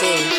Jay